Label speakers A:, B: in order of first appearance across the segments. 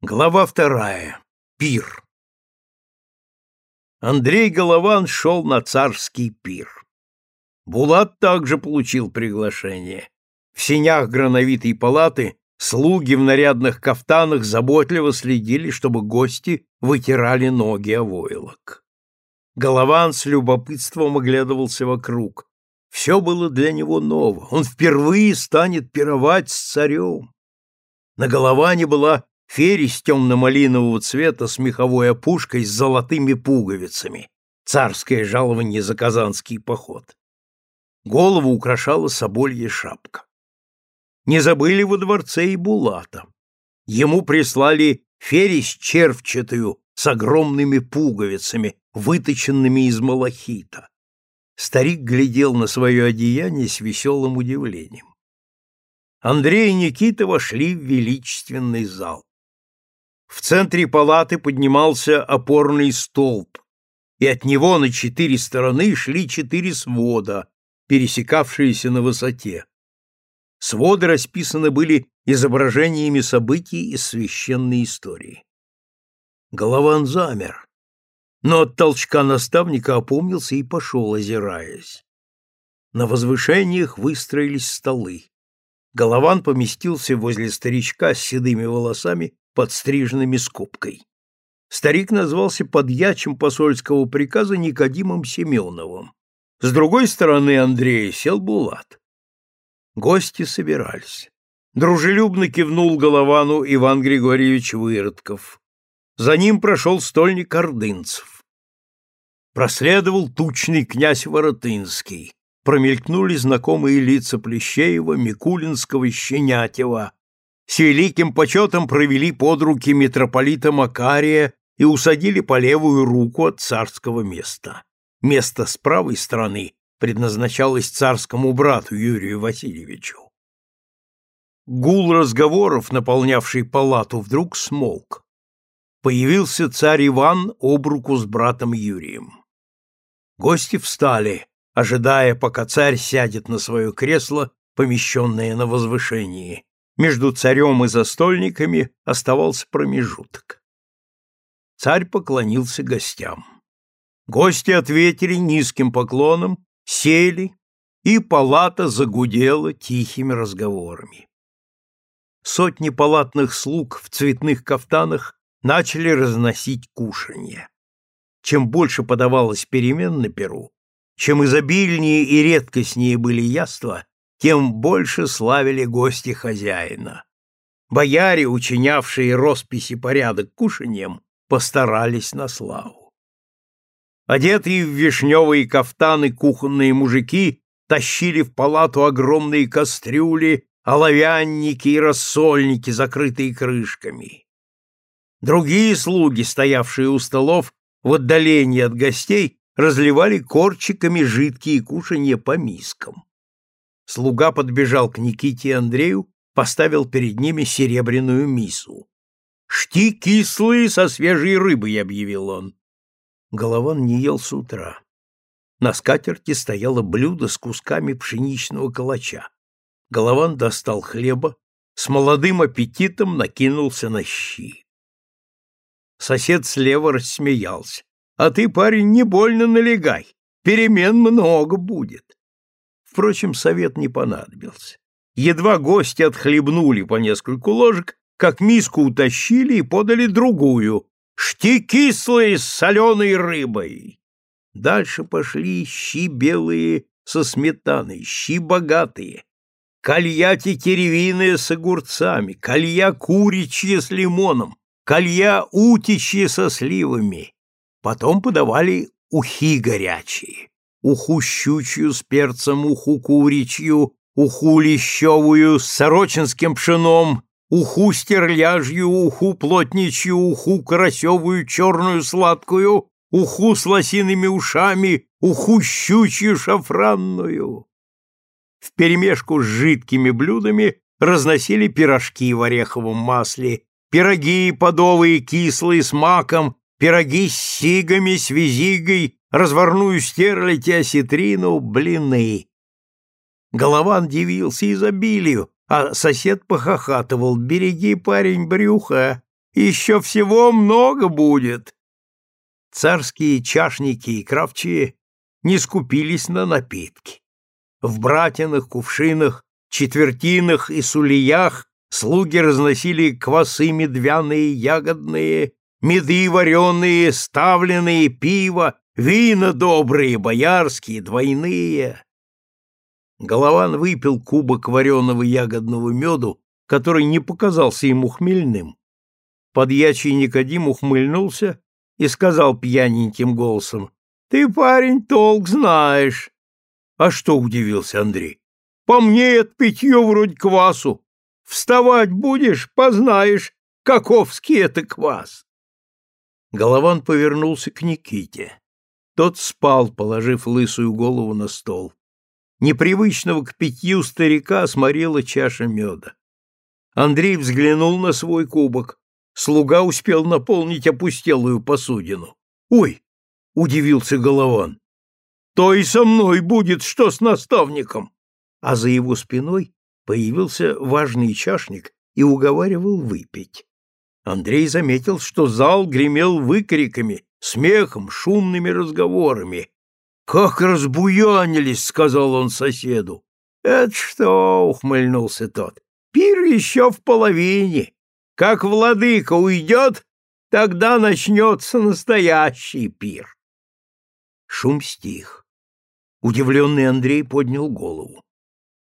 A: Глава вторая. Пир. Андрей Голован шел на царский пир. Булат также получил приглашение. В сенях грановитой палаты слуги в нарядных кафтанах заботливо следили, чтобы гости вытирали ноги о войлок. Голован с любопытством оглядывался вокруг. Все было для него ново. Он впервые станет пировать с царем. На Головане была ферис темно-малинового цвета с меховой опушкой с золотыми пуговицами, царское жалование за казанский поход. Голову украшала соболья шапка. Не забыли во дворце и Булата. Ему прислали ферис червчатую с огромными пуговицами, выточенными из малахита. Старик глядел на свое одеяние с веселым удивлением. Андрей и Никита вошли в величественный зал. В центре палаты поднимался опорный столб, и от него на четыре стороны шли четыре свода, пересекавшиеся на высоте. Своды расписаны были изображениями событий из священной истории. Голован замер, но от толчка наставника опомнился и пошел, озираясь. На возвышениях выстроились столы. Голован поместился возле старичка с седыми волосами подстриженными скобкой. Старик назвался подьячим посольского приказа Никодимом Семеновым. С другой стороны Андрея сел Булат. Гости собирались. Дружелюбно кивнул Головану Иван Григорьевич Выродков. За ним прошел стольник Ордынцев. Проследовал тучный князь Воротынский. Промелькнули знакомые лица Плещеева, Микулинского, Щенятева, с великим почетом провели под руки митрополита Макария и усадили по левую руку от царского места. Место с правой стороны предназначалось царскому брату Юрию Васильевичу. Гул разговоров, наполнявший палату, вдруг смолк. Появился царь Иван об руку с братом Юрием. Гости встали, ожидая, пока царь сядет на свое кресло, помещенное на возвышении, между царем и застольниками оставался промежуток. Царь поклонился гостям. Гости ответили низким поклоном, сели, и палата загудела тихими разговорами. Сотни палатных слуг в цветных кафтанах начали разносить кушанье. Чем больше подавалось перемен на перу, чем изобильнее и редкостнее были яства, тем больше славили гости хозяина. Бояре, учинявшие росписи порядок кушаньем, постарались на славу. Одетые в вишневые кафтаны кухонные мужики тащили в палату огромные кастрюли, оловянники и рассольники, закрытые крышками. Другие слуги, стоявшие у столов в отдалении от гостей, разливали корчиками жидкие кушанья по мискам. Слуга подбежал к Никите и Андрею, поставил перед ними серебряную мису. «Шти кислые со свежей рыбой», — объявил он. Голован не ел с утра. На скатерти стояло блюдо с кусками пшеничного калача. Голован достал хлеба, с молодым аппетитом накинулся на щи. Сосед слева рассмеялся. «А ты, парень, не больно налегай, перемен много будет». Впрочем, совет не понадобился. Едва гости отхлебнули по нескольку ложек, как миску утащили и подали другую, шти кислые с соленой рыбой. Дальше пошли щи белые со сметаной, щи богатые, колья тетеревиные с огурцами, колья куричьи с лимоном, колья утичьи со сливами. Потом подавали ухи горячие уху щучью с перцем, уху куричью, уху лещевую с сорочинским пшеном, уху стерляжью, уху плотничью, уху карасевую черную сладкую, уху с лосиными ушами, уху щучью шафранную. Вперемешку с жидкими блюдами разносили пирожки в ореховом масле, пироги подовые кислые с маком, пироги с сигами, с визигой, разварную стерлядь и осетрину, блины. Голован дивился изобилию, а сосед похохатывал «Береги, парень, брюха, Еще всего много будет. Царские чашники и кравчие не скупились на напитки. В братинах, кувшинах, четвертинах и сулиях слуги разносили квасы медвяные, ягодные, меды вареные, ставленные, пиво, вина добрые, боярские, двойные. Голован выпил кубок вареного ягодного меду, который не показался ему хмельным. Подьячий Никодим ухмыльнулся и сказал пьяненьким голосом, «Ты, парень, толк знаешь». «А что?» — удивился Андрей. «По мне это питье вроде квасу. Вставать будешь, познаешь, каковский это квас». Голован повернулся к Никите. Тот спал, положив лысую голову на стол. Непривычного к питью старика сморила чаша меда. Андрей взглянул на свой кубок. Слуга успел наполнить опустелую посудину. «Ой!» — удивился Голован. «То и со мной будет, что с наставником!» А за его спиной появился важный чашник и уговаривал выпить. Андрей заметил, что зал гремел выкриками, смехом, шумными разговорами. «Как разбуянились!» — сказал он соседу. «Это что?» — ухмыльнулся тот. «Пир еще в половине. Как владыка уйдет, тогда начнется настоящий пир». Шум стих. Удивленный Андрей поднял голову.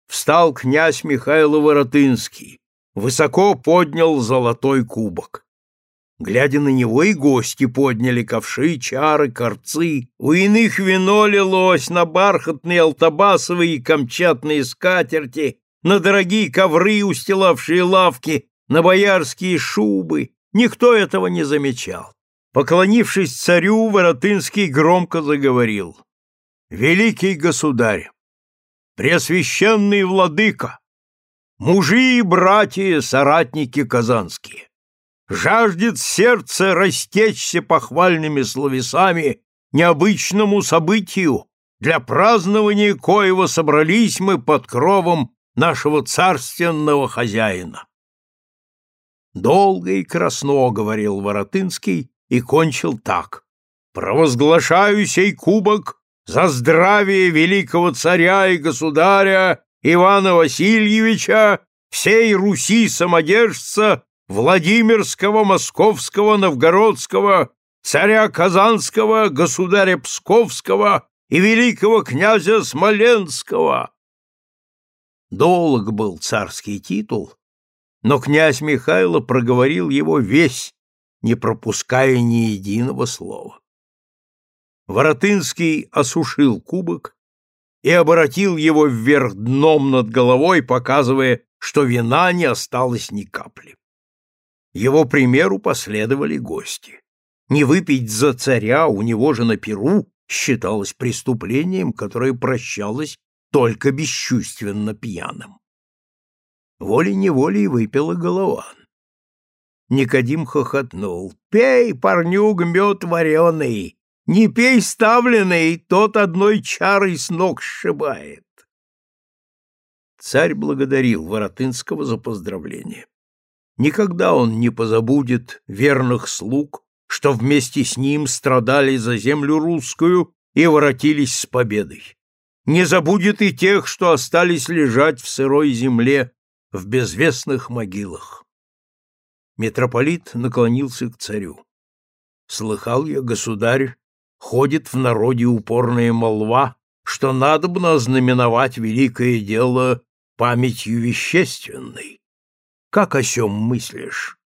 A: Встал князь Михаил Воротынский, высоко поднял золотой кубок. Глядя на него, и гости подняли ковши, чары, корцы. У иных вино лилось на бархатные алтобасовые и камчатные скатерти, на дорогие ковры, устилавшие лавки, на боярские шубы. Никто этого не замечал. Поклонившись царю, Воротынский громко заговорил. «Великий государь! Преосвященный владыка! Мужи и братья, соратники казанские! жаждет сердце растечься похвальными словесами необычному событию, для празднования коего собрались мы под кровом нашего царственного хозяина. Долго и красно говорил Воротынский и кончил так. Провозглашаю сей кубок за здравие великого царя и государя Ивана Васильевича, всей Руси самодержца Владимирского, Московского, Новгородского, царя Казанского, государя Псковского и великого князя Смоленского. Долг был царский титул, но князь Михайло проговорил его весь, не пропуская ни единого слова. Воротынский осушил кубок и обратил его вверх дном над головой, показывая, что вина не осталось ни капли. Его примеру последовали гости. Не выпить за царя у него же на перу считалось преступлением, которое прощалось только бесчувственно пьяным. Волей-неволей выпила Голован. Никодим хохотнул. «Пей, парнюг, мед вареный! Не пей ставленный, тот одной чарой с ног сшибает!» Царь благодарил Воротынского за поздравление. Никогда он не позабудет верных слуг, что вместе с ним страдали за землю русскую и воротились с победой. Не забудет и тех, что остались лежать в сырой земле, в безвестных могилах. Митрополит наклонился к царю. Слыхал я, государь, ходит в народе упорная молва, что надобно ознаменовать великое дело памятью вещественной. Как о сем мыслишь?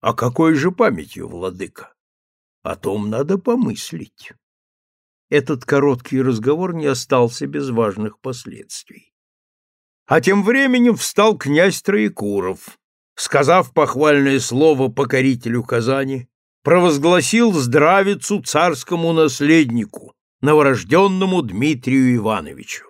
A: А какой же памятью, владыка? О том надо помыслить. Этот короткий разговор не остался без важных последствий. А тем временем встал князь Троекуров, сказав похвальное слово покорителю Казани, провозгласил здравицу царскому наследнику, новорожденному Дмитрию Ивановичу.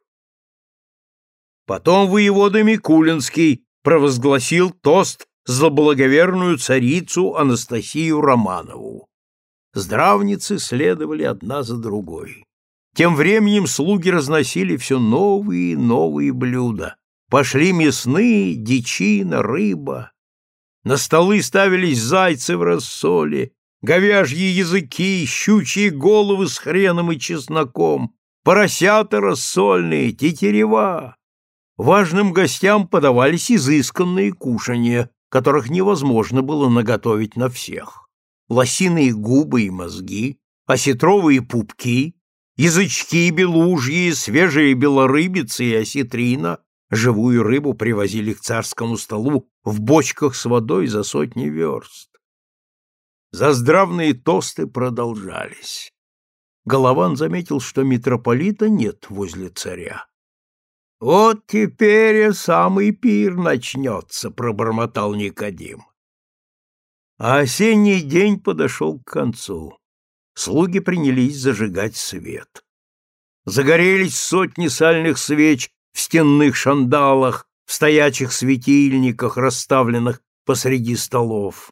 A: Потом воевода Микулинский провозгласил тост за благоверную царицу Анастасию Романову. Здравницы следовали одна за другой. Тем временем слуги разносили все новые и новые блюда. Пошли мясные, дичина, рыба. На столы ставились зайцы в рассоле, говяжьи языки, щучьи головы с хреном и чесноком, поросята рассольные, тетерева. Важным гостям подавались изысканные кушанья, которых невозможно было наготовить на всех. Лосиные губы и мозги, осетровые пупки, язычки белужьи, свежие белорыбицы и осетрина, живую рыбу привозили к царскому столу в бочках с водой за сотни верст. Заздравные тосты продолжались. Голован заметил, что митрополита нет возле царя. — Вот теперь и самый пир начнется, — пробормотал Никодим. А осенний день подошел к концу. Слуги принялись зажигать свет. Загорелись сотни сальных свеч в стенных шандалах, в стоячих светильниках, расставленных посреди столов.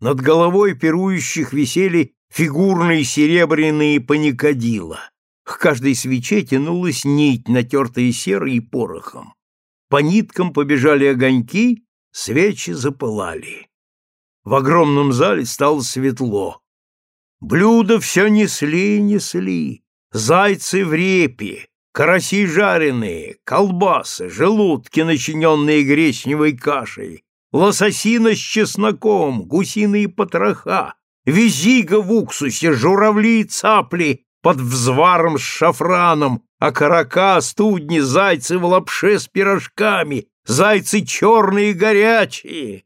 A: Над головой пирующих висели фигурные серебряные паникадила. К каждой свече тянулась нить, натертая серой и порохом. По ниткам побежали огоньки, свечи запылали. В огромном зале стало светло. Блюда все несли и несли. Зайцы в репе, караси жареные, колбасы, желудки, начиненные гречневой кашей, лососина с чесноком, гусиные потроха, визига в уксусе, журавли и цапли под взваром с шафраном, а карака, студни, зайцы в лапше с пирожками, зайцы черные и горячие.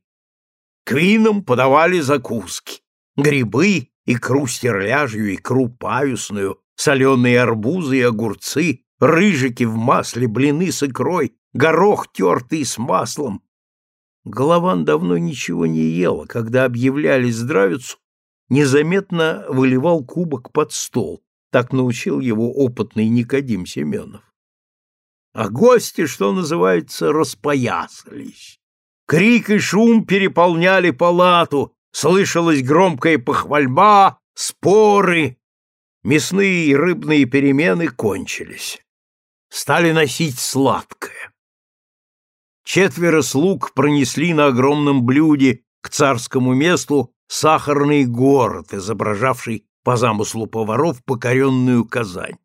A: К винам подавали закуски, грибы, икру стерляжью, икру паюсную, соленые арбузы и огурцы, рыжики в масле, блины с икрой, горох тертый с маслом, Голован давно ничего не ел, а когда объявляли здравицу, незаметно выливал кубок под стол. Так научил его опытный Никодим Семенов. А гости, что называется, распоясались. Крик и шум переполняли палату, слышалась громкая похвальба, споры. Мясные и рыбные перемены кончились. Стали носить сладкое. Четверо слуг пронесли на огромном блюде к царскому месту сахарный город, изображавший по замыслу поваров покоренную Казань.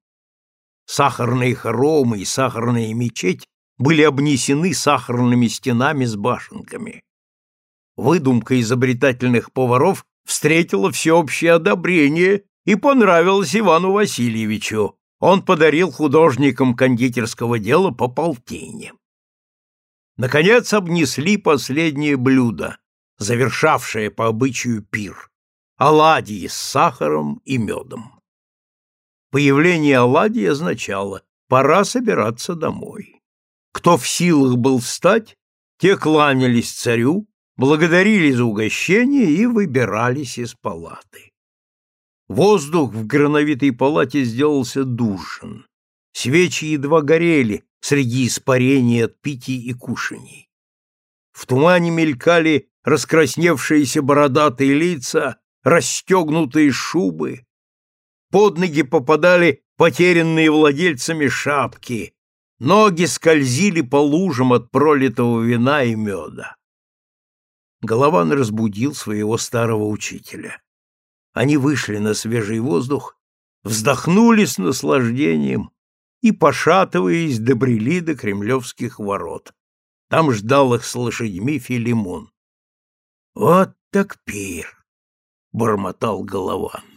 A: Сахарные хоромы и сахарная мечеть были обнесены сахарными стенами с башенками. Выдумка изобретательных поваров встретила всеобщее одобрение и понравилась Ивану Васильевичу. Он подарил художникам кондитерского дела по полтине. Наконец обнесли последнее блюдо, завершавшее по обычаю пир — оладьи с сахаром и медом. Появление оладьи означало «пора собираться домой». Кто в силах был встать, те кланялись царю, благодарили за угощение и выбирались из палаты. Воздух в грановитой палате сделался душен. Свечи едва горели, среди испарений от питий и кушаний. В тумане мелькали раскрасневшиеся бородатые лица, расстегнутые шубы. Под ноги попадали потерянные владельцами шапки, ноги скользили по лужам от пролитого вина и меда. Голован разбудил своего старого учителя. Они вышли на свежий воздух, вздохнули с наслаждением и, пошатываясь, добрели до кремлевских ворот. Там ждал их с лошадьми Филимон. — Вот так пир! — бормотал Голован.